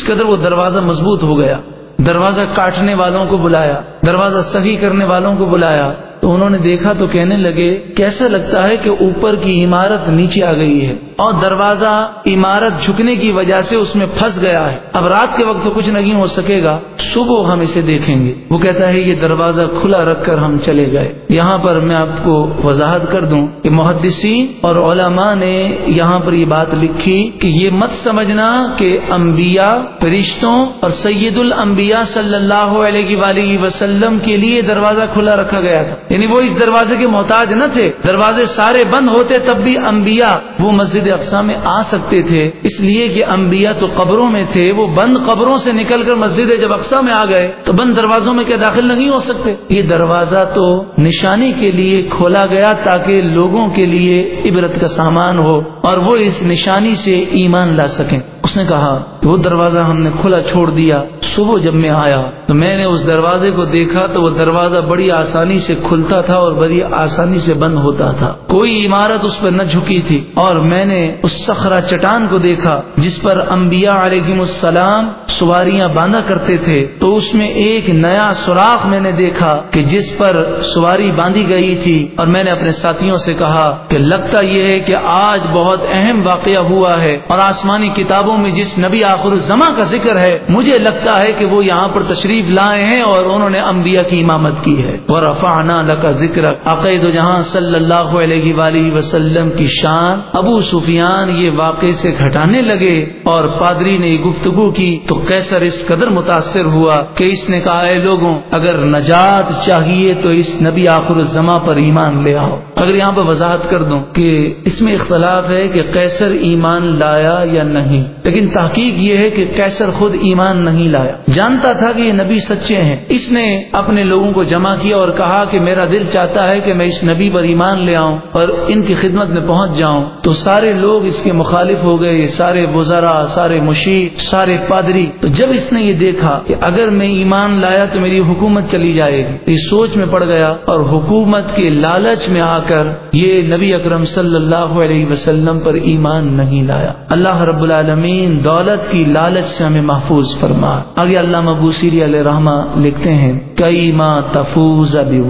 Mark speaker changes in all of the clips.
Speaker 1: اس قدر وہ دروازہ مضبوط ہو گیا۔ دروازہ کاٹنے والوں کو بلایا، دروازہ صحیح کرنے والوں کو بلایا۔ تو انہوں نے دیکھا تو کہنے لگے، کیسا لگتا ہے کہ اوپر کی عمارت نیچے آ گئی ہے؟ اور دروازہ عمارت جھکنے کی وجہ سے اس میں پھنس گیا ہے۔ اب رات کے وقت تو کچھ نہیں ہو سکے گا۔ صبح ہم اسے دیکھیں گے۔ وہ کہتا ہے، یہ دروازہ کھلا رکھ کر ہم چلے گئے۔ یہاں پر میں آپ کو وضاحت کر دوں کہ محدثین اور علماء نے یہاں پر یہ بات لکھی کہ یہ مت سمجھنا کہ انبیاء فرشتوں اور سید الانبیاء صلی اللہ علیہ وآلہ وسلم کے لیے دروازہ کھلا رکھا گیا تھا۔ یعنی وہ اس دروازے کے محتاج نہ تھے، دروازے سارے بند ہوتے تب بھی انبیاء وہ مسجد اقسام میں آ سکتے تھے۔ اس لیے کہ انبیاء تو قبروں میں تھے، وہ بند قبروں سے نکل کر مسجد جب اقسام میں آ گئے تو بند دروازوں میں کیا داخل نہیں ہو سکتے؟ یہ دروازہ تو نشانی کے لیے کھولا گیا تاکہ لوگوں کے لیے عبرت کا سامان ہو اور وہ اس نشانی سے ایمان لا سکیں۔ اس نے کہا کہ وہ دروازہ ہم نے کھلا چھوڑ دیا، صبح جب میں آیا تو میں نے اس دروازے کو دیکھا تو وہ دروازہ بڑی آسانی سے کھل کھلتا تھا اور بڑی آسانی سے بند ہوتا تھا۔ کوئی عمارت اس پر نہ جھکی تھی۔ اور میں نے اس سخرا چٹان کو دیکھا جس پر انبیاء علیہ السلام سواریاں باندھا کرتے تھے۔ تو اس میں ایک نیا سوراخ میں نے دیکھا کہ جس پر سواری باندھی گئی تھی۔ اور میں نے اپنے ساتھیوں سے کہا کہ لگتا یہ ہے کہ آج بہت اہم واقعہ ہوا ہے۔ اور آسمانی کتابوں میں جس نبی آخر الزما کا ذکر ہے، مجھے لگتا ہے کہ وہ یہاں پر تشریف لائے ہیں اور انہوں نے انبیاء کی امامت کی ہے۔ اور وہ رفانا کا ذکر عقید و جہاں صلی اللہ علیہ وآلہ وسلم کی شان ابو سفیان یہ واقعے سے گھٹانے لگے اور پادری نے گفتگو کی تو کیسر اس قدر متاثر ہوا کہ اس نے کہا، اے لوگوں، اگر نجات چاہیے تو اس نبی آخر الزما پر ایمان لے آؤ۔ اگر یہاں پر وضاحت کر دوں کہ اس میں اختلاف ہے کہ کیسر ایمان لایا یا نہیں، لیکن تحقیق یہ ہے کہ کیسر خود ایمان نہیں لایا۔ جانتا تھا کہ یہ نبی سچے ہیں۔ اس نے اپنے لوگوں کو جمع کیا اور کہا کہ میرا دل چاہتا ہے کہ میں اس نبی پر ایمان لے آؤں اور ان کی خدمت میں پہنچ جاؤں۔ تو سارے لوگ اس کے مخالف ہو گئے سارے وزرا، سارے مشیر سارے پادری۔ تو جب اس نے یہ دیکھا کہ اگر میں ایمان لایا تو میری حکومت چلی جائے گی۔ اس سوچ میں پڑ گیا اور حکومت کے لالچ میں آ کر یہ نبی اکرم صلی اللہ علیہ وسلم پر ایمان نہیں لایا۔ اللہ رب العالمین دولت کی لالچ سے ہمیں محفوظ فرما۔ آگے اللہ مبوسری علیہ رحمہ لکھتے ہیں کئی ماں تفوز ابھی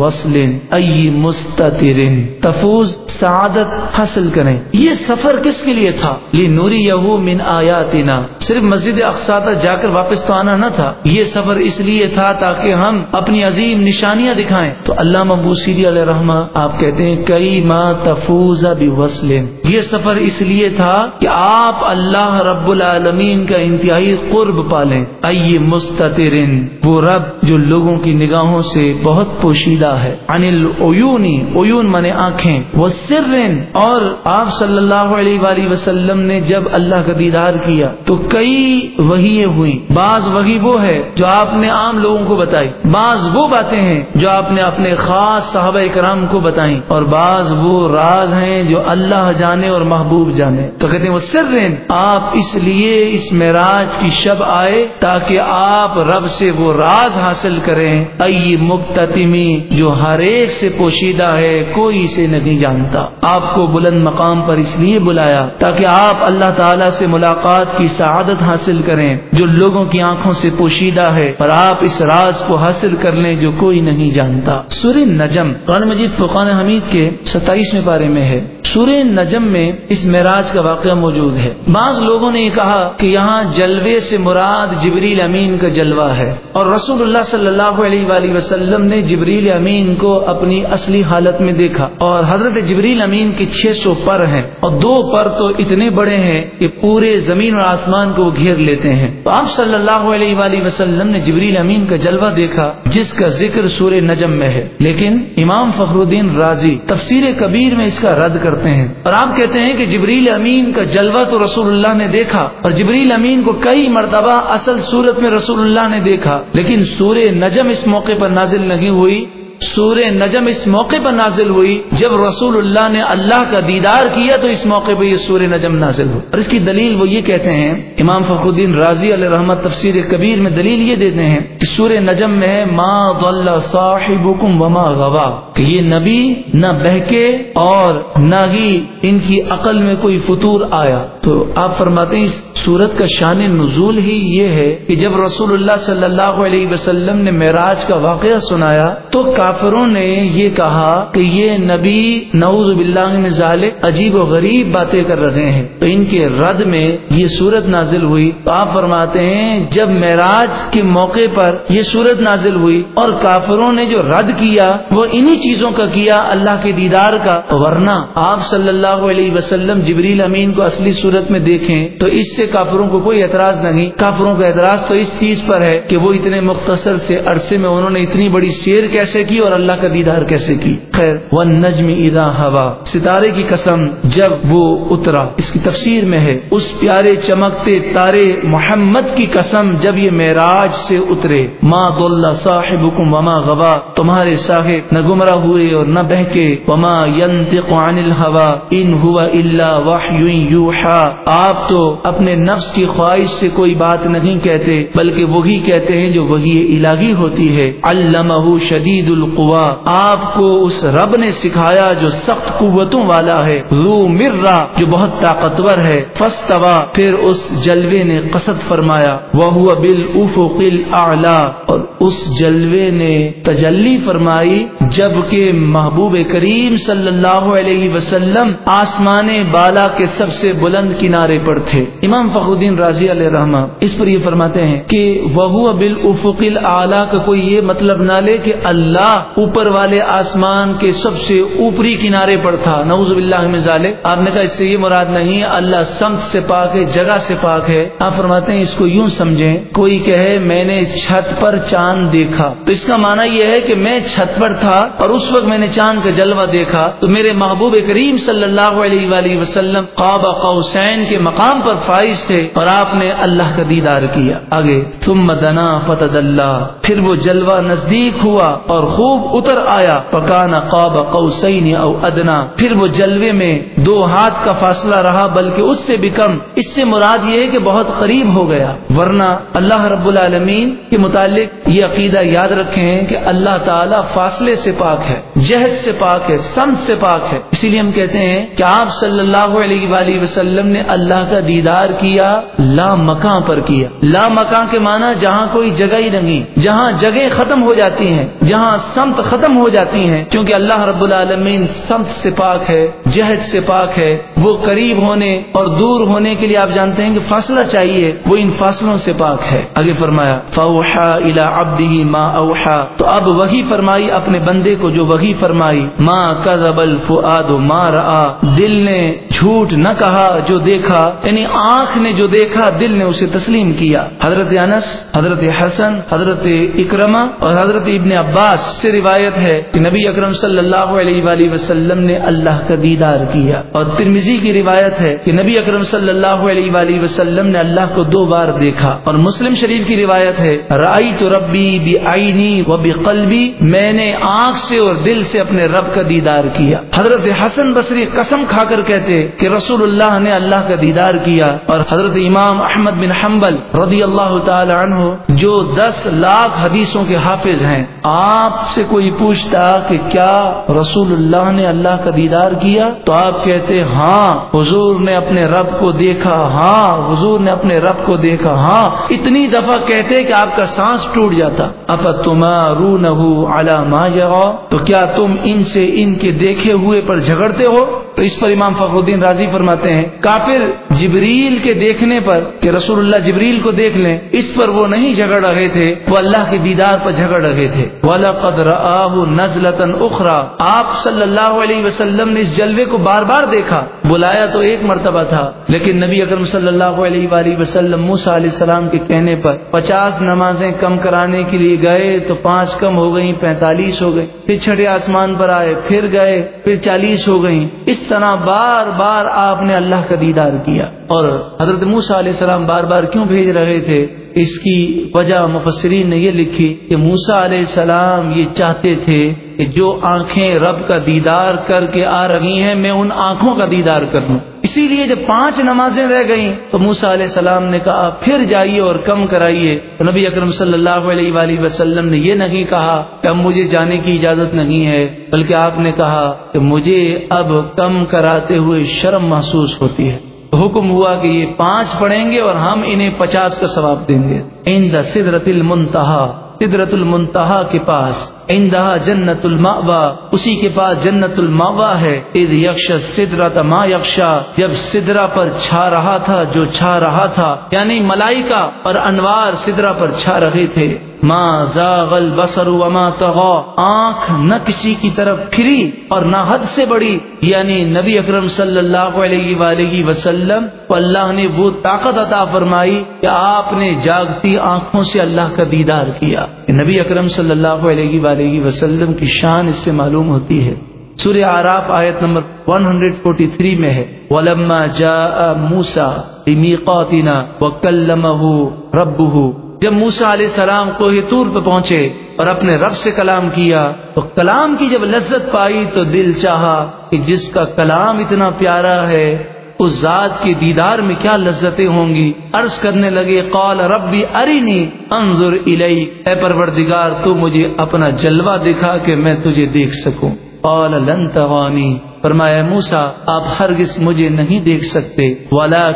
Speaker 1: وسل ائی تفوز، سعادت حاصل کریں۔ یہ سفر کس کے لیے تھا؟ لی نوری یہو من آیاتنا۔ صرف مسجد اقساط جا کر واپس تو آنا نہ تھا۔ یہ سفر اس لیے تھا تاکہ ہم اپنی عظیم نشانیاں دکھائیں۔ تو اللہ مبوسری علیہ رحمہ آپ کہتے ہیں، کئی ماں تفوز ابھی وسل یہ سفر اس لیے تھا کہ آپ اللہ رب العالمین کا انتہائی قرب پالیں۔ ائی مسترن وہ رب جو لوگوں کی نگاہوں سے بہت پوشیدہ ہے۔ انل اویونی اویون منے آنکھیں۔ وہ سرن اور آپ صلی اللہ علیہ وآلہ وسلم نے جب اللہ کا دیدار کیا، تو کئی وہی ہوئی بعض وہی وہ ہے جو آپ نے عام لوگوں کو بتائی، بعض وہ باتیں ہیں جو آپ نے اپنے خاص صحابہ کرام کو بتائیں۔ اور بعض وہ راز ہیں جو اللہ جانے اور محبوب جانے۔ تو کہتے ہیں وہ سرن آپ اس لیے اس معراج کی شب آئے تاکہ آپ رب سے وہ راز حاصل کریں۔ ائی مبتمی جو ہر ہر ایک سے پوشیدہ ہے، کوئی سے نہیں جانتا۔ آپ کو بلند مقام پر اس لیے بلایا تاکہ آپ اللہ تعالیٰ سے ملاقات کی سعادت حاصل کریں۔ جو لوگوں کی آنکھوں سے پوشیدہ ہے اور آپ اس راز کو حاصل کر لیں جو کوئی نہیں جانتا۔ سورہ نجم، قرآن مجید فقان حمید کے ستائیسویں پارے میں ہے۔ سورہ نجم میں اس معراج کا واقعہ موجود ہے۔ بعض لوگوں نے یہ کہا کہ یہاں جلوے سے مراد جبریل امین کا جلوہ ہے۔ اور رسول اللہ صلی اللہ علیہ وآلہ وسلم نے جبریل امین کو اپنی اصلی حالت میں دیکھا اور حضرت جبریل امین کے چھ سو پر ہیں اور دو پر تو اتنے بڑے ہیں کہ پورے زمین اور آسمان کو گھیر لیتے ہیں۔ تو آپ صلی اللہ علیہ وآلہ وسلم نے جبریل امین کا جلوہ دیکھا جس کا ذکر سورہ نجم میں ہے۔ لیکن امام فخر الدین راضی تفسیر کبیر میں اس کا رد کرتے ہیں اور آپ کہتے ہیں کہ جبریل امین کا جلوہ تو رسول اللہ نے دیکھا اور جبریل امین کو کئی مرتبہ اصل صورت میں رسول اللہ نے دیکھا، لیکن سورہ نجم اس موقع پر نازل نہیں ہوئی۔ سور نجم اس موقع پر نازل ہوئی، جب رسول اللہ نے اللہ کا دیدار کیا تو اس موقع پہ یہ سور نجم نازل ہوئی۔ اور اس کی دلیل وہ یہ کہتے ہیں، امام فخر الدین راضی علیہ رحمت تفسیر کبیر میں دلیل یہ دیتے ہیں کہ سور نجم میں ما ضل صاحبکم وما غوا۔ کہ یہ نبی نہ بہکے اور نہ ہی ان کی عقل میں کوئی فطور آیا۔ تو آپ فرماتے ہیں اس سورت کا شان نزول ہی یہ ہے کہ جب رسول اللہ صلی اللہ علیہ وسلم نے معراج کا واقعہ سنایا تو کافروں نے یہ کہا کہ یہ نبی نعوذ باللہ میں ظالق عجیب و غریب باتیں کر رہے ہیں۔ تو ان کے رد میں یہ صورت نازل ہوئی۔ تو آپ فرماتے ہیں جب معراج کے موقع پر یہ صورت نازل ہوئی اور کافروں نے جو رد کیا وہ انہی چیزوں کا کیا، اللہ کے دیدار کا۔ ورنہ آپ صلی اللہ علیہ وسلم جبریل امین کو اصلی صورت میں دیکھیں تو اس سے کافروں کو کوئی اعتراض نہیں۔ کافروں کا اعتراض تو اس چیز پر ہے کہ وہ اتنے مختصر سے عرصے میں انہوں نے اتنی بڑی شیر کیسے کی اور اللہ کا دیدار کیسے کی۔ خیر وہ نجم ادا ہوا۔ ستارے کی قسم جب وہ اترا۔ اس کی تفسیر میں ہے، اس پیارے چمکتے تارے محمد کی قسم جب یہ معراج سے اترے۔ ماں دلہ صاحب وما غوا۔ تمہارے صاحب نہ گمراہ ہوئے اور نہ بہکے، وما ينطق عن الهوى ان هو الا وحی یوحا آپ تو اپنے نفس کی خواہش سے کوئی بات نہیں کہتے، بلکہ وہی کہتے ہیں جو وہی الہی ہوتی ہے۔ علمہ شدید القوا آپ کو اس رب نے سکھایا جو سخت قوتوں والا ہے۔ رو مرا جو بہت طاقتور ہے۔ فستوا پھر اس جلوے نے قصد فرمایا۔ وہ بال افقل اور اس جلوے نے تجلی فرمائی۔ جبکہ محبوب کریم صلی اللہ علیہ وسلم آسمان بالا کے سب سے بلند کنارے پر تھے۔ امام فخردین راضی علیہ رحمٰ اس پر یہ فرماتے ہیں کہ وہ بال افقل اعلیٰ کا کوئی یہ مطلب نہ لے کہ اللہ اوپر والے آسمان کے سب سے اوپری کنارے پر تھا۔ نوز باللہ میں ظالے آپ نے کہا اس سے یہ مراد نہیں، اللہ سمت سے پاک ہے، جگہ سے پاک ہے۔ آپ فرماتے ہیں اس کو یوں سمجھیں، کوئی کہے میں نے چھت پر چاند دیکھا۔ تو اس کا معنی یہ ہے کہ میں چھت پر تھا اور اس وقت میں نے چاند کا جلوہ دیکھا تو میرے محبوب کریم صلی اللہ علیہ وآلہ وسلم قاب قوسین کے مقام پر فائز تھے اور آپ نے اللہ کا دیدار کیا۔ آگے تم مدنا فتد اللہ پھر وہ جلوہ نزدیک ہوا اور خوب اتر آیا۔ پکانا قاب قوسین او ادنا۔ پھر وہ جلوے میں دو ہاتھ کا فاصلہ رہا، بلکہ اس سے بھی کم۔ اس سے مراد یہ ہے کہ بہت قریب ہو گیا۔ ورنہ اللہ رب العالمین کے متعلق یہ عقیدہ یاد رکھیں کہ اللہ تعالیٰ فاصلے سے پاک ہے، جہد سے پاک ہے سمت سے پاک ہے۔ اسی لیے ہم کہتے ہیں کہ آپ صلی اللہ علیہ وآلہ وسلم نے اللہ کا دیدار کیا، لا مکان پر کیا۔ لا مکان کے معنی جہاں کوئی جگہ ہی نہیں، جہاں جگہ ختم ہو جاتی ہیں، جہاں سمت ختم ہو جاتی ہیں۔ کیونکہ اللہ رب العالمین سمت سے پاک ہے، جہد سے پاک ہے۔ وہ قریب ہونے اور دور ہونے کے لیے آپ جانتے ہیں کہ فاصلہ چاہیے، وہ ان فاصلوں سے پاک ہے۔ آگے فرمایا فوحا الا ابدی ما اوحا تو اب وہی فرمائی اپنے بندے کو جو وہی فرمائی ماں کذب الفؤاد ما رآ دل نے جھوٹ نہ کہا جو دیکھا یعنی آنکھ نے جو دیکھا، دل نے اسے تسلیم کیا۔ حضرت انس، حضرت حسن، حضرت اکرما اور حضرت ابن عباس سے روایت ہے کہ نبی اکرم صلی اللہ علیہ وآلہ وسلم نے اللہ کا دیدار کیا۔ اور ترمیزی کی روایت ہے کہ نبی اکرم صلی اللہ علیہ وآلہ وسلم نے اللہ کو دو بار دیکھا۔ اور مسلم شریف کی روایت ہے رائی تو ربی بھی آئینی و بھی قلبی میں نے آنکھ آنکھ سے اور دل سے اپنے رب کا دیدار کیا۔ حضرت حسن بصری قسم کھا کر کہتے کہ رسول اللہ نے اللہ کا دیدار کیا اور حضرت امام احمد بن حنبل رضی اللہ تعالی عنہ جو دس لاکھ حدیثوں کے حافظ ہیں، آپ سے کوئی پوچھتا کہ کیا رسول اللہ نے اللہ کا دیدار کیا؟ تو آپ کہتے ہاں حضور نے اپنے رب کو دیکھا ہاں حضور نے اپنے رب کو دیکھا ہاں۔ اتنی دفعہ کہتے کہ آپ کا سانس ٹوٹ جاتا۔ اف تمہارو نہ تو کیا تم ان سے ان کے دیکھے ہوئے پر جھگڑتے ہو؟ تو اس پر امام فخر الدین راضی فرماتے ہیں، کافر جبریل کے دیکھنے پر کہ رسول اللہ جبریل کو دیکھ لیں، اس پر وہ نہیں جھگڑ رہے تھے، وہ اللہ کے دیدار پر جھگڑ رہے تھے۔ اخرا آپ صلی اللہ علیہ وسلم نے اس جلوے کو بار بار دیکھا، بلایا تو ایک مرتبہ تھا، لیکن نبی اکرم صلی اللہ علیہ وآلہ وسلم موسا علیہ السلام کے کہنے پر پچاس نمازیں کم کرانے کے لیے گئے تو پانچ کم ہو گئی پینتالیس ہو گئی پھر چھٹے آسمان پر آئے، پھر گئے، پھر چالیس ہو گئی اس طرح بار بار آپ نے اللہ کا دیدار کیا اور حضرت موسا علیہ السلام بار بار کیوں بھیج رہے تھے؟ اس کی وجہ مفسرین نے یہ لکھی کہ موسا علیہ السلام یہ چاہتے تھے کہ جو آنکھیں رب کا دیدار کر کے آ رہی ہیں، میں ان آنکھوں کا دیدار کر لوں اسی لیے جب پانچ نمازیں رہ گئیں، تو موسا علیہ السلام نے کہا، پھر جائیے اور کم کرائیے۔ تو نبی اکرم صلی اللہ علیہ وآلہ وسلم نے یہ نہیں کہا کہ اب مجھے جانے کی اجازت نہیں ہے، بلکہ آپ نے کہا کہ مجھے اب کم کراتے ہوئے شرم محسوس ہوتی ہے۔ حکم ہوا کہ یہ پانچ پڑھیں گے اور ہم انہیں پچاس کا ثواب دیں گے۔ ان دا سدرت المنتہا سدرت المنتہا کے پاس اندہا جنت الماوا اسی کے پاس جنت الماوا ہے. اذ یکش سدرت ما یکشا جب سدرا پر چھا رہا تھا جو چھا رہا تھا یعنی ملائکہ اور انوار سدرا پر چھا رہے تھے. ماں زاغ البصر وما طغى آنکھ نہ کسی کی طرف پھری اور نہ حد سے بڑی یعنی نبی اکرم صلی اللہ علیہ وآلہ وسلم کو اللہ نے وہ طاقت عطا فرمائی کہ آپ نے جاگتی آنکھوں سے اللہ کا دیدار کیا. نبی اکرم صلی اللہ علیہ وآلہ وسلم کی شان اس سے معلوم ہوتی ہے۔ سورہ آراف آیت نمبر 143 میں ہے۔ وَلَمَّا جَاءَ مُوسَى لِمِيقَاتِنَا وَكَلَّمَهُ رَبُّهُ۔ جب موسا علیہ السلام کو تور پہ پہنچے اور اپنے رب سے کلام کیا، تو کلام کی جب لذت پائی تو دل چاہا کہ جس کا کلام اتنا پیارا ہے اس ذات کے دیدار میں کیا لذتیں ہوں گی؟ عرض کرنے لگے، قال، ربی ارینی انظر الی اے پروردگار، تو مجھے اپنا جلوہ دکھا کہ میں تجھے دیکھ سکوں۔ قال، لن تغانی فرمایا موسا آپ ہرگز مجھے نہیں دیکھ سکتے۔ والا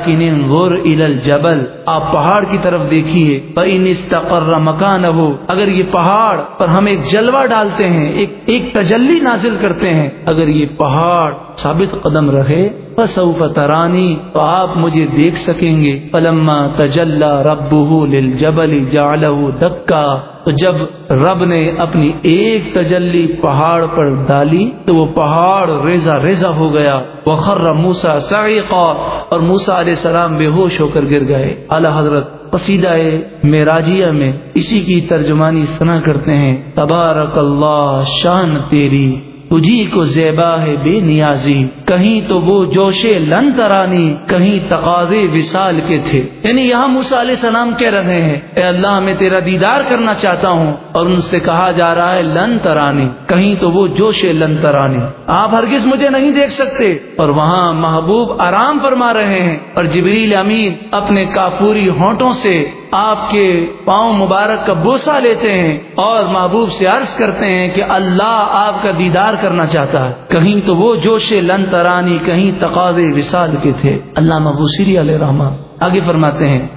Speaker 1: غور الجبل آپ پہاڑ کی طرف دیکھیے۔ ان استقر مکان ہو اگر یہ پہاڑ پر ہم ایک جلوہ ڈالتے ہیں، ایک ایک تجلی نازل کرتے ہیں، اگر یہ پہاڑ ثابت قدم رہے، فسوف ترانی تو آپ مجھے دیکھ سکیں گے۔ پلما تجلا رب للجبل جعله دکا تو جب رب نے اپنی ایک تجلی پہاڑ پر ڈالی، تو وہ پہاڑ ریزا ریزا ہو گیا۔ وہ خر موسا سعیقا اور موسا علیہ السلام بے ہوش ہو کر گر گئے۔ اعلی حضرت قصیدہ میراجیہ میں اسی کی ترجمانی اس طرح کرتے ہیں۔ تبارک اللہ، شان تیری۔ تجھی کو زیبا ہے بے نیازی۔ کہیں تو وہ جوش لن ترانی، کہیں تقاضے وصال کے تھے۔ یعنی یہاں موسا علیہ السلام کہہ رہے ہیں، اے اللہ، میں تیرا دیدار کرنا چاہتا ہوں۔ اور ان سے کہا جا رہا ہے لن ترانی، کہیں تو وہ جوش لن ترانی۔ آپ ہرگز مجھے نہیں دیکھ سکتے۔ اور وہاں محبوب آرام فرما رہے ہیں۔ اور جبریل امین اپنے کافوری ہونٹوں سے آپ کے پاؤں مبارک کا بوسا لیتے ہیں اور محبوب سے عرض کرتے ہیں کہ اللہ آپ کا دیدار کرنا چاہتا ہے۔ کہیں تو وہ جوش لن ترانی، کہیں تقاضے وصال کے تھے۔ اللہ محبوسری علیہ رحمان آگے فرماتے ہیں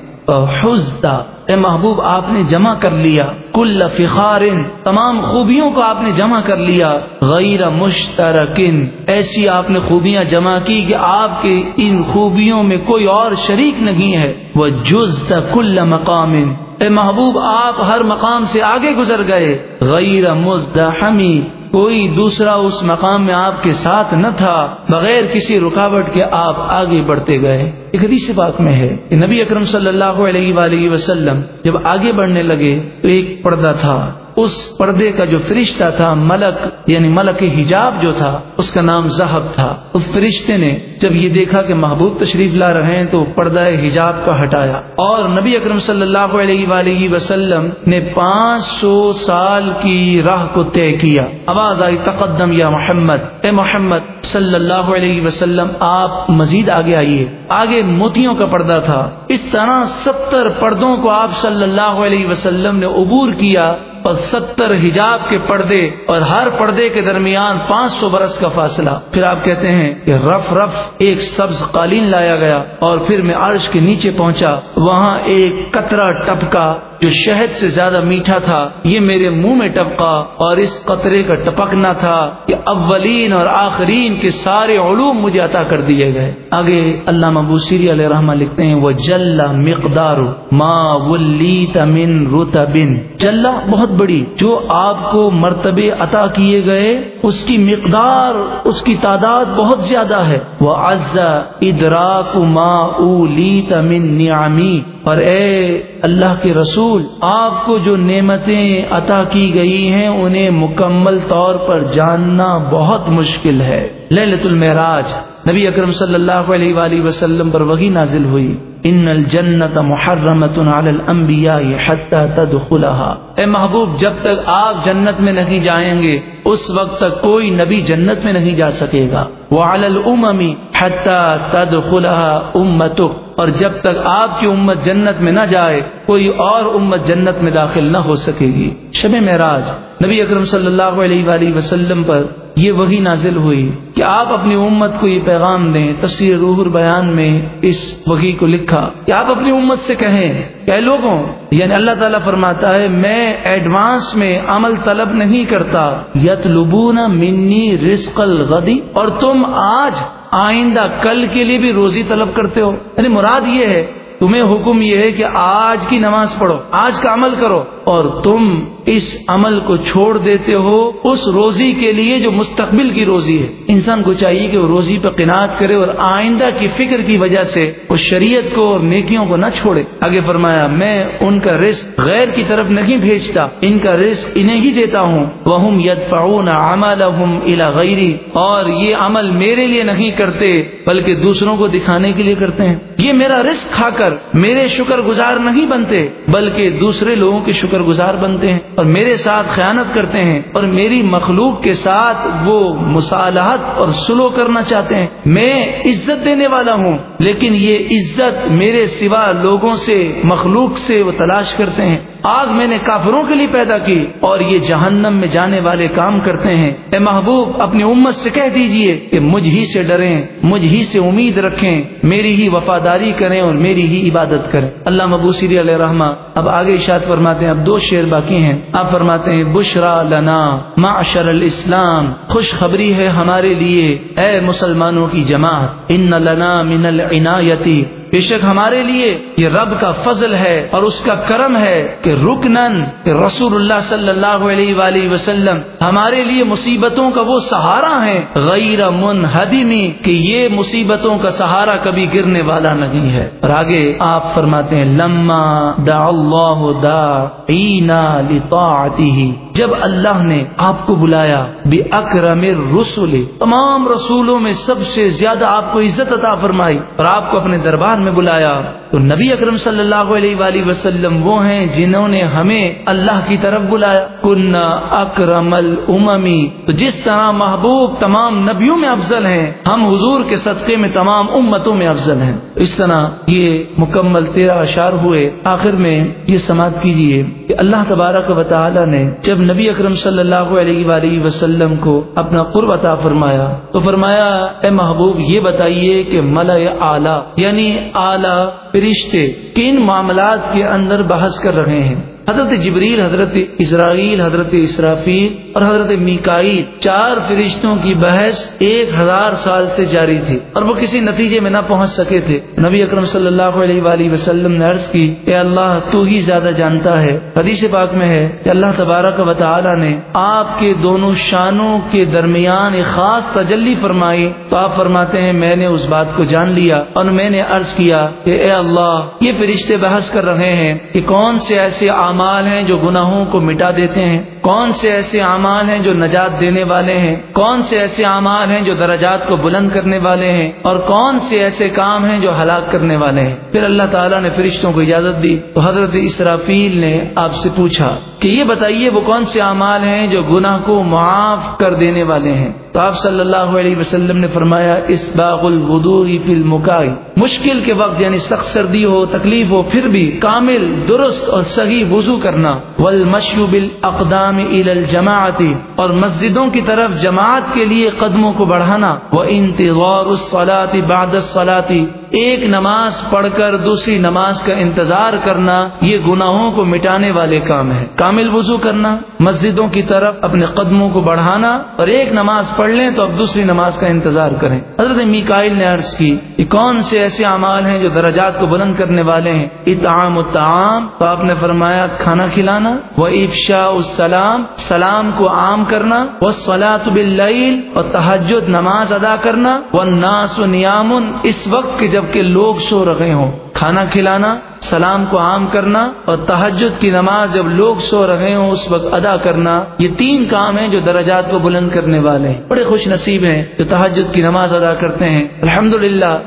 Speaker 1: اے محبوب، آپ نے جمع کر لیا۔ کل فخار تمام خوبیوں کو آپ نے جمع کر لیا۔ غیر مشترکن، ایسی آپ نے خوبیاں جمع کی کہ آپ کے ان خوبیوں میں کوئی اور شریک نہیں ہے۔ وہ جز کل مقام اے محبوب، آپ ہر مقام سے آگے گزر گئے۔ غیر مزدحمی کوئی دوسرا اس مقام میں آپ کے ساتھ نہ تھا، بغیر کسی رکاوٹ کے آپ آگے بڑھتے گئے۔ ایک حدیث بات میں ہے کہ نبی اکرم صلی اللہ علیہ وآلہ وسلم جب آگے بڑھنے لگے تو ایک پردہ تھا۔ اس پردے کا جو فرشتہ تھا، ملک یعنی ملک حجاب جو تھا، اس کا نام زہب تھا۔ اس فرشتے نے جب یہ دیکھا کہ محبوب تشریف لا رہے ہیں، تو پردہ حجاب کا ہٹایا۔ اور نبی اکرم صلی اللہ علیہ وآلہ وسلم نے پانچ سو سال کی راہ کو طے کیا۔ آواز آئی، تقدم یا محمد۔ اے محمد صلی اللہ علیہ وسلم، آپ مزید آگے آئیے۔ آگے موتیوں کا پردہ تھا۔ اس طرح ستر پردوں کو آپ صلی اللہ علیہ وسلم نے عبور کیا۔ اور ستر حجاب کے پردے اور ہر پردے کے درمیان پانچ سو برس کا فاصلہ۔ پھر آپ کہتے ہیں کہ رف رف ایک سبز قالین لایا گیا اور پھر میں عرش کے نیچے پہنچا۔ وہاں ایک قطرہ ٹپکا جو شہد سے زیادہ میٹھا تھا۔ یہ میرے منہ میں ٹپکا اور اس قطرے کا ٹپکنا تھا کہ اولین اور آخرین کے سارے علوم مجھے عطا کر دیے گئے۔ آگے اللہ مبوسری علیہ رحمہ لکھتے ہیں وہ جل مقدار ما ولیت من رتبن جلا بہت بڑی جو آپ کو مرتبے عطا کیے گئے، اس کی مقدار، اس کی تعداد بہت زیادہ ہے۔ وہ اجزا ادراک ما اولیت من نعمی اور اے اللہ کے رسول، آپ کو جو نعمتیں عطا کی گئی ہیں، انہیں مکمل طور پر جاننا بہت مشکل ہے۔ للت المعراج۔ نبی اکرم صلی اللہ علیہ وآلہ وسلم پر وہی نازل ہوئی ان الجنت محرمت علی الانبیاء حتی تدخلها. اے محبوب، جب تک آپ جنت میں نہیں جائیں گے، اس وقت تک کوئی نبی جنت میں نہیں جا سکے گا۔ وعلی الامم حتی تدخلها امتک اور جب تک آپ کی امت جنت میں نہ جائے، کوئی اور امت جنت میں داخل نہ ہو سکے گی۔ شب معراج، نبی اکرم صلی اللہ علیہ وآلہ وسلم پر یہ وہی نازل ہوئی کہ آپ اپنی امت کو یہ پیغام دیں۔ تفسیر روح بیان میں اس وہی کو لکھا کہ آپ اپنی امت سے کہیں، کہ لوگوں یعنی اللہ تعالیٰ فرماتا ہے، میں ایڈوانس میں عمل طلب نہیں کرتا۔ یت لبون منی رزق الغدی اور تم آج آئندہ کل کے لیے بھی روزی طلب کرتے ہو۔ یعنی مراد یہ ہے، تمہیں حکم یہ ہے کہ آج کی نماز پڑھو، آج کا عمل کرو۔ اور تم اس عمل کو چھوڑ دیتے ہو اس روزی کے لیے جو مستقبل کی روزی ہے۔ انسان کو چاہیے کہ وہ روزی پہ قناعت کرے اور آئندہ کی فکر کی وجہ سے وہ شریعت کو اور نیکیوں کو نہ چھوڑے۔ آگے فرمایا، میں ان کا رزق غیر کی طرف نہیں بھیجتا، ان کا رزق انہیں ہی دیتا ہوں۔ وہ ید فاؤن الا غیری اور یہ عمل میرے لیے نہیں کرتے، بلکہ دوسروں کو دکھانے کے لیے کرتے ہیں۔ یہ میرا رزق کھا کر میرے شکر گزار نہیں بنتے، بلکہ دوسرے لوگوں کے شکر گزار بنتے ہیں اور میرے ساتھ خیانت کرتے ہیں اور میری مخلوق کے ساتھ وہ مصالحت اور سلو کرنا چاہتے ہیں۔ میں عزت دینے والا ہوں، لیکن یہ عزت میرے سوا لوگوں سے، مخلوق سے وہ تلاش کرتے ہیں۔ آگ میں نے کافروں کے لیے پیدا کی اور یہ جہنم میں جانے والے کام کرتے ہیں۔ اے محبوب، اپنی امت سے کہہ دیجیے کہ مجھ ہی سے ڈریں، مجھ ہی سے امید رکھیں، میری ہی وفاداری کریں اور میری ہی عبادت کریں۔ اللہ مبوسری علیہ رحمٰ اب آگے اشاد فرماتے ہیں، اب دو شعر باقی ہیں۔ آپ فرماتے ہیں، بشرا لنا معشر الاسلام خوشخبری ہے ہمارے لیے، اے مسلمانوں کی جماعت، ان لنا من العنایتی بے شک ہمارے لیے یہ رب کا فضل ہے اور اس کا کرم ہے کہ رکنن کہ رسول اللہ صلی اللہ علیہ وآلہ وسلم ہمارے لیے مصیبتوں کا وہ سہارا ہے غیر منہدمی کہ یہ مصیبتوں کا سہارا کبھی گرنے والا نہیں ہے۔ اور آگے آپ فرماتے ہیں، لما دا اللہ دا اینا لطاعته۔ جب اللہ نے آپ کو بلایا بے اکرم رسول تمام رسولوں میں سب سے زیادہ آپ کو عزت عطا فرمائی اور آپ کو اپنے دربار میں بلایا تو نبی اکرم صلی اللہ علیہ وآلہ وسلم وہ ہیں جنہوں نے ہمیں اللہ کی طرف بلایا۔ کن اکرم الاممی۔ تو جس طرح محبوب تمام نبیوں میں افضل ہیں، ہم حضور کے صدقے میں تمام امتوں میں افضل ہیں۔ اس طرح یہ مکمل تیرہ اشار ہوئے۔ آخر میں یہ سماعت کیجیے کہ اللہ تبارک و تعالی نے جب نبی اکرم صلی اللہ علیہ وآلہ وسلم کو اپنا قرب عطا فرمایا تو فرمایا، اے محبوب، یہ بتائیے کہ ملئ اعلی یعنی اعلی فرشتے کن معاملات کے اندر بحث کر رہے ہیں۔ حضرت جبریل، حضرت اسرائیل، حضرت اسرافیل اور حضرت میکائی چار فرشتوں کی بحث ایک ہزار سال سے جاری تھی اور وہ کسی نتیجے میں نہ پہنچ سکے تھے۔ نبی اکرم صلی اللہ علیہ وآلہ وسلم نے عرض کی کہ اللہ، تو ہی زیادہ جانتا ہے۔ حدیث پاک میں ہے کہ اللہ تبارک و تعالی نے آپ کے دونوں شانوں کے درمیان ایک خاص تجلی فرمائی۔ تو آپ فرماتے ہیں، میں نے اس بات کو جان لیا اور میں نے عرض کیا کہ اے اللہ، یہ فرشتے بحث کر رہے ہیں کہ کون سے ایسے عام اعمال ہیں جو گناہوں کو مٹا دیتے ہیں۔ کون سے ایسے اعمال ہیں جو نجات دینے والے ہیں؟ کون سے ایسے اعمال ہیں جو درجات کو بلند کرنے والے ہیں؟ اور کون سے ایسے کام ہیں جو ہلاک کرنے والے ہیں؟ پھر اللہ تعالیٰ نے فرشتوں کو اجازت دی تو حضرت اسرافیل نے آپ سے پوچھا کہ یہ بتائیے وہ کون سے اعمال ہیں جو گناہ کو معاف کر دینے والے ہیں؟ تو آپ صلی اللہ علیہ وسلم نے فرمایا اس باغ الودوری فی المکائی مشکل کے وقت یعنی سخت سردی ہو، تکلیف ہو، پھر بھی کامل، درست اور صحیح وضو کرنا۔ والمشی بالاقدام الى الجماعتی اور مسجدوں کی طرف جماعت کے لیے قدموں کو بڑھانا۔ وہ انتظار الصلاة بعد الصلاة ایک نماز پڑھ کر دوسری نماز کا انتظار کرنا یہ گناہوں کو مٹانے والے کام ہے۔ کامل وضو کرنا، مسجدوں کی طرف اپنے قدموں کو بڑھانا اور ایک نماز پڑھ لیں تو اب دوسری نماز کا انتظار کریں۔ حضرت میکائل نے عرض کی کہ کون سے ایسے اعمال ہیں جو درجات کو بلند کرنے والے ہیں؟ اطعام الطعام تو آپ نے فرمایا، کھانا کھلانا وہ افشا السلام سلام کو عام کرنا وہ سلاۃ باللیل اور تحجد نماز ادا کرنا وہ ناس و نیامن اس وقت کے جبکہ لوگ سو رہے ہوں۔ کھانا کھلانا، سلام کو عام کرنا اور تحجد کی نماز جب لوگ سو رہے ہوں، اس وقت ادا کرنا، یہ تین کام ہیں جو درجات کو بلند کرنے والے ہیں۔ بڑے خوش نصیب ہیں جو تحجد کی نماز ادا کرتے ہیں۔ الحمد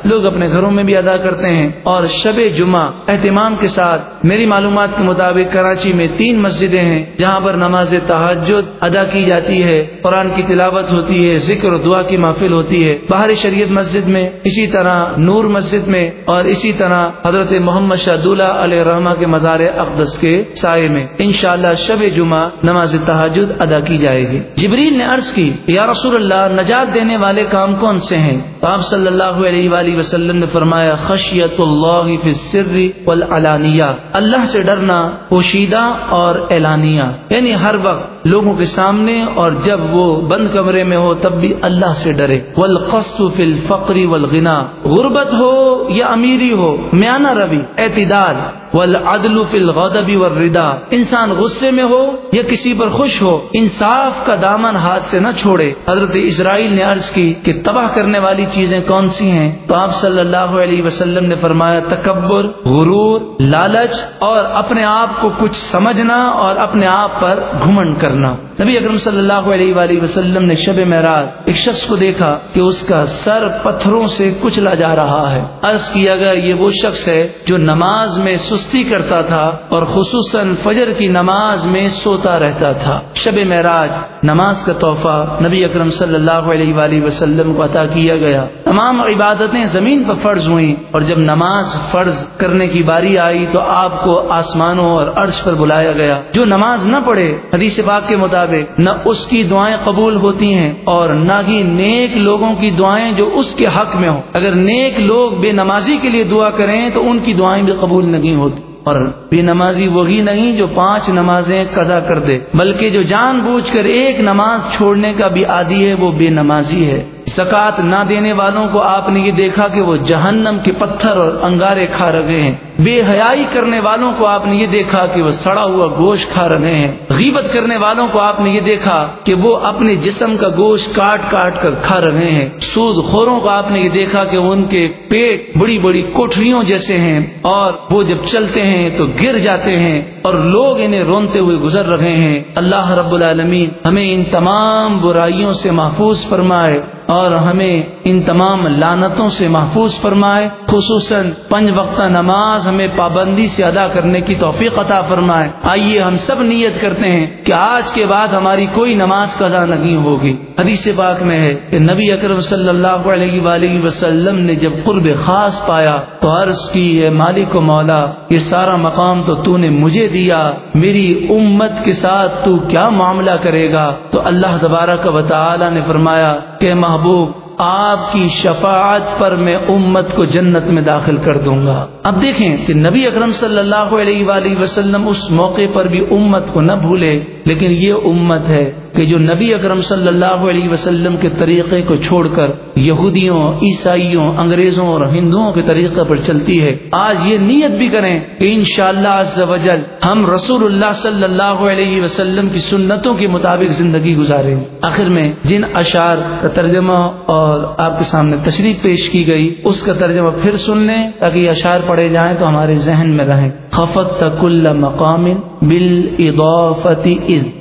Speaker 1: لوگ اپنے گھروں میں بھی ادا کرتے ہیں۔ اور شب جمعہ اہتمام کے ساتھ میری معلومات کے مطابق کراچی میں تین مسجدیں ہیں، جہاں پر نماز تحجد ادا کی جاتی ہے، قرآن کی تلاوت ہوتی ہے، ذکر و دعا کی محفل ہوتی ہے۔ باہر شریعت مسجد میں، اسی طرح نور مسجد میں اور اسی طرح حضرت محمد شاہ علیہ رحمہ کے مزار اقدس کے سائے میں انشاءاللہ شب جمعہ نماز تحجد ادا کی جائے گی۔ جبریل نے عرض کی، یا رسول اللہ، نجات دینے والے کام کون سے ہیں؟ آپ صلی اللہ علیہ وآلہ وسلم نے فرمایا، خشیت اللہ فی السر والعلانیہ۔ اللہ سے ڈرنا، پوشیدہ اور اعلانیہ۔ یعنی ہر وقت لوگوں کے سامنے اور جب وہ بند کمرے میں ہو تب بھی اللہ سے ڈرے۔ والقصد فی الفقر والغنا۔ غربت ہو یا امیری ہو، میانہ روی، اعتدال۔ والعدل فی الغضب والرضا انسان غصے میں ہو یا کسی پر خوش ہو، انصاف کا دامن ہاتھ سے نہ چھوڑے۔ حضرت اسرائیل نے عرض کی کہ تباہ کرنے والی چیزیں کون سی ہیں؟ تو آپ صلی اللہ علیہ وسلم نے فرمایا، تکبر، غرور، لالچ اور اپنے آپ کو کچھ سمجھنا اور اپنے آپ پر گھمنڈ کرنا۔ کرنا نبی اکرم صلی اللہ علیہ وآلہ وسلم نے شب معراج ایک شخص کو دیکھا کہ اس کا سر پتھروں سے کچلا جا رہا ہے۔ عرض کیا گیا یہ وہ شخص ہے جو نماز میں سستی کرتا تھا اور خصوصاً فجر کی نماز میں سوتا رہتا تھا۔ شب معراج نماز کا تحفہ نبی اکرم صلی اللہ علیہ وآلہ وسلم کو عطا کیا گیا۔ تمام عبادتیں زمین پر فرض ہوئیں اور جب نماز فرض کرنے کی باری آئی تو آپ کو آسمانوں اور عرش پر بلایا گیا۔ جو نماز نہ پڑھے، حدیث پاک کے مطابق مطابق نہ اس کی دعائیں قبول ہوتی ہیں اور نہ ہی نیک لوگوں کی دعائیں جو اس کے حق میں ہوں۔ اگر نیک لوگ بے نمازی کے لیے دعا کریں تو ان کی دعائیں بھی قبول نہیں ہوتی۔ اور بے نمازی وہی نہیں جو پانچ نمازیں قضا کر دے، بلکہ جو جان بوجھ کر ایک نماز چھوڑنے کا بھی عادی ہے، وہ بے نمازی ہے۔ زکات نہ دینے والوں کو آپ نے یہ دیکھا کہ وہ جہنم کے پتھر اور انگارے کھا رہے ہیں۔ بے حیائی کرنے والوں کو آپ نے یہ دیکھا کہ وہ سڑا ہوا گوشت کھا رہے ہیں۔ غیبت کرنے والوں کو آپ نے یہ دیکھا کہ وہ اپنے جسم کا گوشت کاٹ کاٹ کر کھا رہے ہیں۔ سود خوروں کو آپ نے یہ دیکھا کہ ان کے پیٹ بڑی بڑی کوٹریوں جیسے ہیں اور وہ جب چلتے ہیں تو گر جاتے ہیں اور لوگ انہیں رونتے ہوئے گزر رہے ہیں۔ اللہ رب العالمین ہمیں ان تمام برائیوں سے محفوظ فرمائے۔ اور ہمیں ان تمام لانتوں سے محفوظ فرمائے، خصوصاً پنج وقتہ نماز ہمیں پابندی سے ادا کرنے کی توفیق عطا فرمائے۔ آئیے ہم سب نیت کرتے ہیں کہ آج کے بعد ہماری کوئی نماز قضا نہیں ہوگی۔ حدیث پاک میں ہے کہ نبی اکرم صلی اللہ علیہ وآلہ وسلم نے جب قرب خاص پایا تو عرض کی ہے مالک و مولا، یہ سارا مقام تو تو نے مجھے دیا، میری امت کے ساتھ تو کیا معاملہ کرے گا؟ تو اللہ تبارک و تعالی نے فرمایا کہ محبوب، آپ کی شفاعت پر میں امت کو جنت میں داخل کر دوں گا۔ اب دیکھیں کہ نبی اکرم صلی اللہ علیہ وآلہ وسلم اس موقع پر بھی امت کو نہ بھولے، لیکن یہ امت ہے کہ جو نبی اکرم صلی اللہ علیہ وسلم کے طریقے کو چھوڑ کر یہودیوں، عیسائیوں، انگریزوں اور ہندوؤں کے طریقے پر چلتی ہے، آج یہ نیت بھی کریں کہ انشاءاللہ شاء اللہ ہم رسول اللہ صلی اللہ علیہ وسلم کی سنتوں کے مطابق زندگی گزاریں۔ آخر میں جن اشعار کا ترجمہ اور آپ کے سامنے تشریف پیش کی گئی، اس کا ترجمہ پھر سن لیں تاکہ یہ اشعار پڑھے جائیں تو ہمارے ذہن میں رہیں۔ خفت تکل مقام بال اضافتی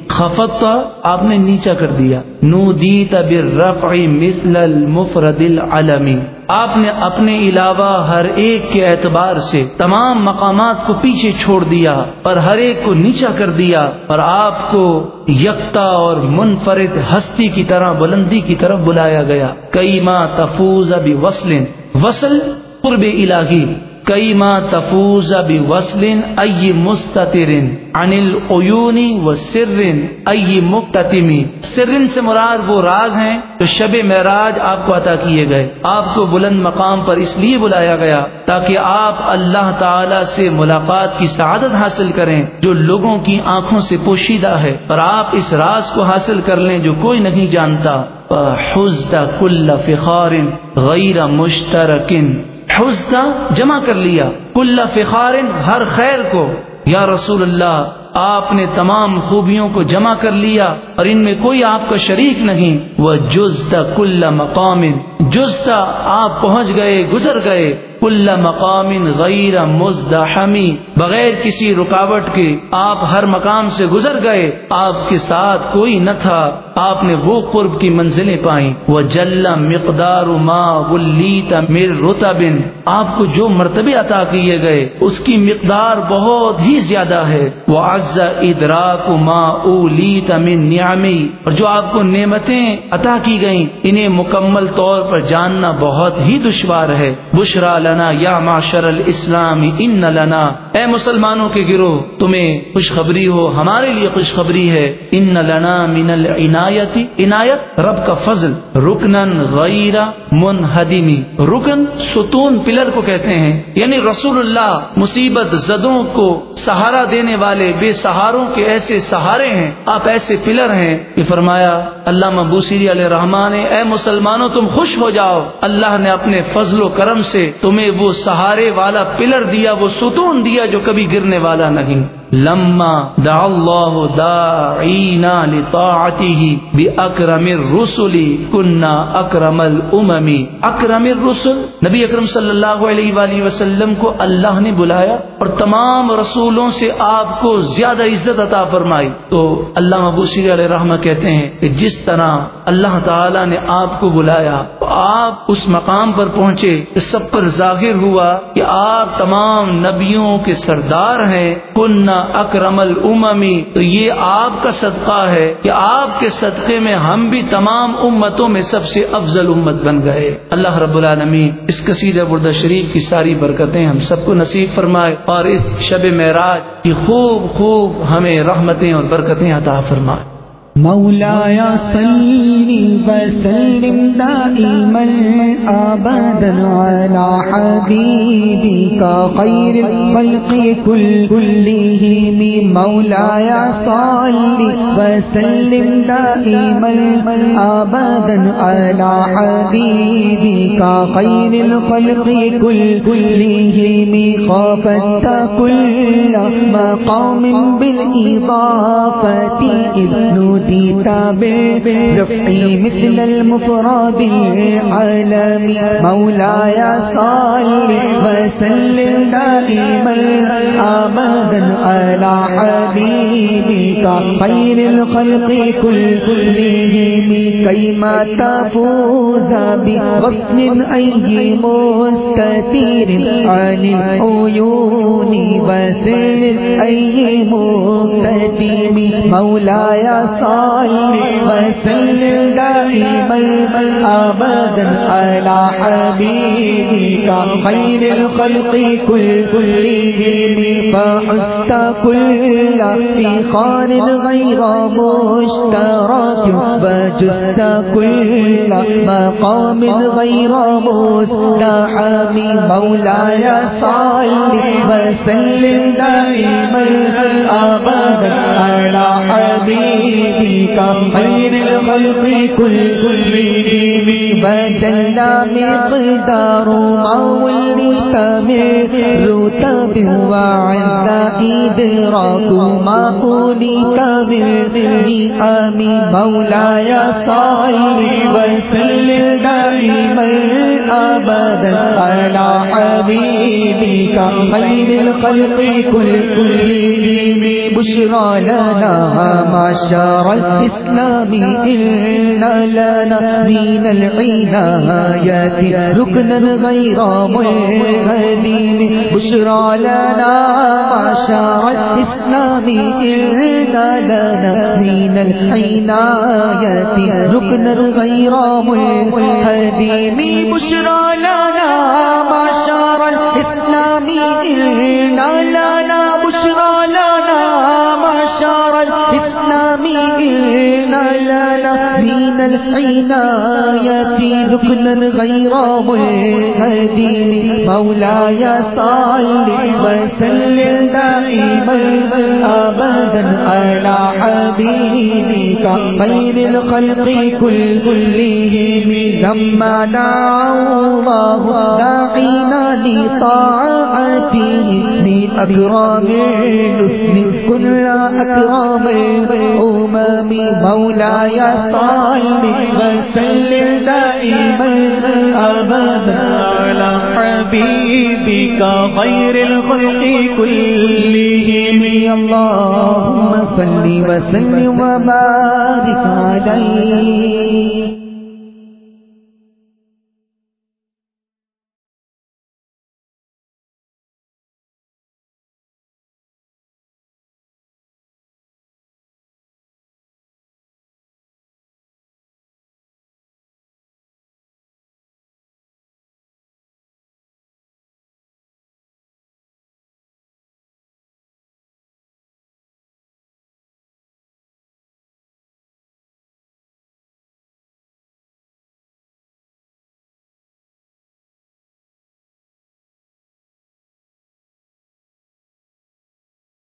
Speaker 1: خفت آپ نے نیچا کر دیا۔ نو دی تبر مثل المفرد العالمی آپ نے اپنے علاوہ ہر ایک کے اعتبار سے تمام مقامات کو پیچھے چھوڑ دیا، اور ہر ایک کو نیچا کر دیا، اور آپ کو یکتا اور منفرد ہستی کی طرح، بلندی کی طرف بلایا گیا۔ کئی ماں تفوز ابھی وصل وصل قرب الہی۔ کئی ماں تفوز ابھی وسلن ائی مسترن انل اویونی و سرن ائی مختمی سرن سے مراد وہ راز ہیں جو شب معراج آپ کو عطا کیے گئے آپ کو بلند مقام پر اس لیے بلایا گیا تاکہ آپ اللہ تعالی سے ملاقات کی سعادت حاصل کریں جو لوگوں کی آنکھوں سے پوشیدہ ہے اور آپ اس راز کو حاصل کر لیں جو کوئی نہیں جانتا کل فخار غیر مشترکن حسدہ جمع کر لیا۔ کل فخار ہر خیر کو۔ یا رسول اللہ، آپ نے تمام خوبیوں کو جمع کر لیا اور ان میں کوئی آپ کا شریک نہیں۔ وہ جز کل مقام۔ جز آپ پہنچ گئے، گزر گئے۔ کل مقام غیر مزدحمی بغیر کسی رکاوٹ کے آپ ہر مقام سے گزر گئے۔ آپ کے ساتھ کوئی نہ تھا۔ آپ نے وہ قرب کی منزلیں پائیں۔ وہ جل مقدار ما ولیت مر رتبن آپ کو جو مرتبے عطا کیے گئے، اس کی مقدار بہت ہی زیادہ ہے۔ وہ اجزا ادراک ما اولیت من نعمی اور جو آپ کو نعمتیں عطا کی گئیں، انہیں مکمل طور پر جاننا بہت ہی دشوار ہے۔ بشرا لنا یا معاشر الاسلام ان لنا۔ اے مسلمانوں کے گروہ، تمہیں خوشخبری ہو، ہمارے لیے خوشخبری ہے۔ ان لنا من العنایت عنایت، رب کا فضل. رکنن غیر منہدمی. رکن ستون پلر کو کہتے ہیں. یعنی رسول اللہ مصیبت زدوں کو سہارا دینے والے بے سہاروں کے ایسے سہارے ہیں، آپ ایسے پلر ہیں۔ کہ فرمایا اللہ مبوسری علیہ رحمان اے مسلمانوں، تم خوش ہو جاؤ۔ اللہ نے اپنے فضل و کرم سے تمہیں وہ سہارے والا پلر دیا، وہ ستون دیا جو کبھی گرنے والا نہیں۔ لما دعا اللہ داعینا لطاعته باکرم الرسل كنا اکرم الامم. اکرم الرسل، نبی اکرم صلی اللہ علیہ وآلہ وسلم کو اللہ نے بلایا اور تمام رسولوں سے آپ کو زیادہ عزت عطا فرمائی۔ تو اللہ مبوسی علیہ رحمہ کہتے ہیں کہ جس طرح اللہ تعالی نے آپ کو بلایا آپ اس مقام پر پہنچے کہ سب پر ظاہر ہوا کہ آپ تمام نبیوں کے سردار ہیں۔ کنہ اکرم الاممی تو یہ آپ کا صدقہ ہے کہ آپ کے صدقے میں ہم بھی تمام امتوں میں سب سے افضل امت بن گئے۔ اللہ رب العالمین، اس کثیر برد شریف کی ساری برکتیں ہم سب کو نصیب فرمائے اور اس شب معراج کی خوب خوب ہمیں رحمتیں اور برکتیں عطا فرمائے۔
Speaker 2: مولاي صل وسلم دائما ابدا على حبيبك خير الخلق كلهم مولاي صل وسلم دائما ابدا على حبيبك خير الخلق كلهم خافت كل مقام بالإضافة إذ نوديت بالرفع مثل المفرد العالم مولاي صل وسلم دائما ابدا على حبيبك خير الخلق كلهم كيما تفوز بغصن اي مستتير عن العيون وسر اي مستتيم مولاي صل وسلم دائما ابدا على حبيبك خير الخلق كلهم فحست كل فخار غير مشترك وجدت كل مقام غير مستحم مولاي صل وسلم دائما ابدا على حبيبك خير الخلق كلهم بدل مقدار ما وليت من وعند إدراك ما وليت من مولاي صل وسلم دائما أبدا على حبيبك خير الخلق كلهم بشرى لنا معشر الإسلام إن لنا من العنايات ركنا غير مهدين بشرى لنا معشر الإسلام إن لنا من العنايات ركنا غير مهدين بشرى لنا معشر الإسلام إن لنا من العناية ركنا غير مهدين مولاي صل وسلم دائما أبدا على حبيبك خير الخلق كلهم لما دعوا الله داعينا لطاعته من أكرام الحسن. كل أكرام الأمم مولاي صل وسلم دائما. أبدا
Speaker 3: على حبيبك خير الخلق كلهم
Speaker 2: اللهم صل وسلم وبارك عليه